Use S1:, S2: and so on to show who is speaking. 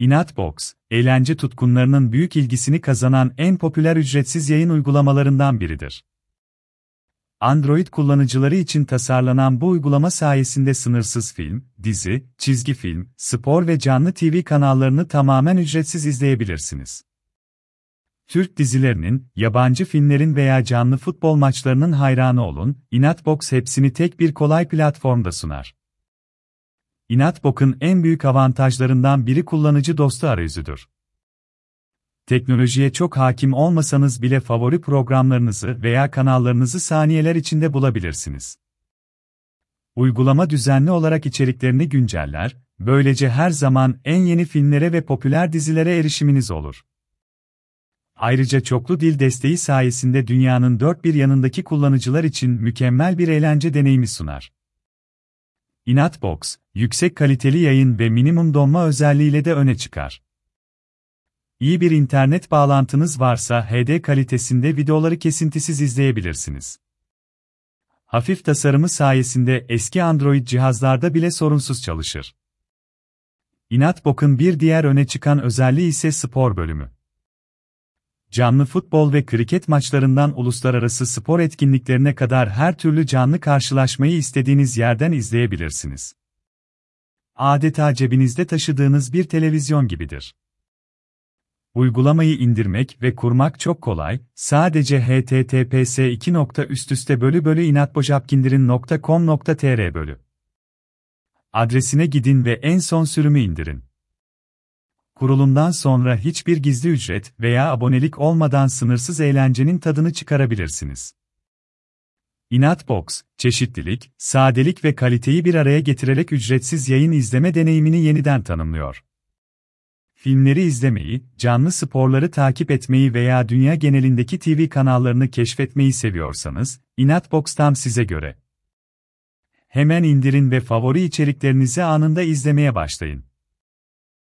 S1: Inatbox, eğlence tutkunlarının büyük ilgisini kazanan en popüler ücretsiz yayın uygulamalarından biridir. Android kullanıcıları için tasarlanan bu uygulama sayesinde sınırsız film, dizi, çizgi film, spor ve canlı TV kanallarını tamamen ücretsiz izleyebilirsiniz. Türk dizilerinin, yabancı filmlerin veya canlı futbol maçlarının hayranı olun, Inatbox hepsini tek bir kolay platformda sunar. Inatbox'un en büyük avantajlarından biri kullanıcı dostu arayüzüdür. Teknolojiye çok hakim olmasanız bile favori programlarınızı veya kanallarınızı saniyeler içinde bulabilirsiniz. Uygulama düzenli olarak içeriklerini günceller, böylece her zaman en yeni filmlere ve popüler dizilere erişiminiz olur. Ayrıca çoklu dil desteği sayesinde dünyanın dört bir yanındaki kullanıcılar için mükemmel bir eğlence deneyimi sunar. Inatbox, yüksek kaliteli yayın ve minimum donma özelliğiyle de öne çıkar. İyi bir internet bağlantınız varsa HD kalitesinde videoları kesintisiz izleyebilirsiniz. Hafif tasarımı sayesinde eski Android cihazlarda bile sorunsuz çalışır. Inatbox'un bir diğer öne çıkan özelliği ise spor bölümü. Canlı futbol ve kriket maçlarından uluslararası spor etkinliklerine kadar her türlü canlı karşılaşmayı istediğiniz yerden izleyebilirsiniz. Adeta cebinizde taşıdığınız bir televizyon gibidir. Uygulamayı indirmek ve kurmak çok kolay, sadece https 2. bölü bölü inatbojapkindirin.com.tr bölü. Adresine gidin ve en son sürümü indirin. Kurulumdan sonra hiçbir gizli ücret veya abonelik olmadan sınırsız eğlencenin tadını çıkarabilirsiniz. Inatbox, çeşitlilik, sadelik ve kaliteyi bir araya getirerek ücretsiz yayın izleme deneyimini yeniden tanımlıyor. Filmleri izlemeyi, canlı sporları takip etmeyi veya dünya genelindeki TV kanallarını keşfetmeyi seviyorsanız, Inatbox tam size göre. Hemen indirin ve favori içeriklerinizi anında izlemeye başlayın.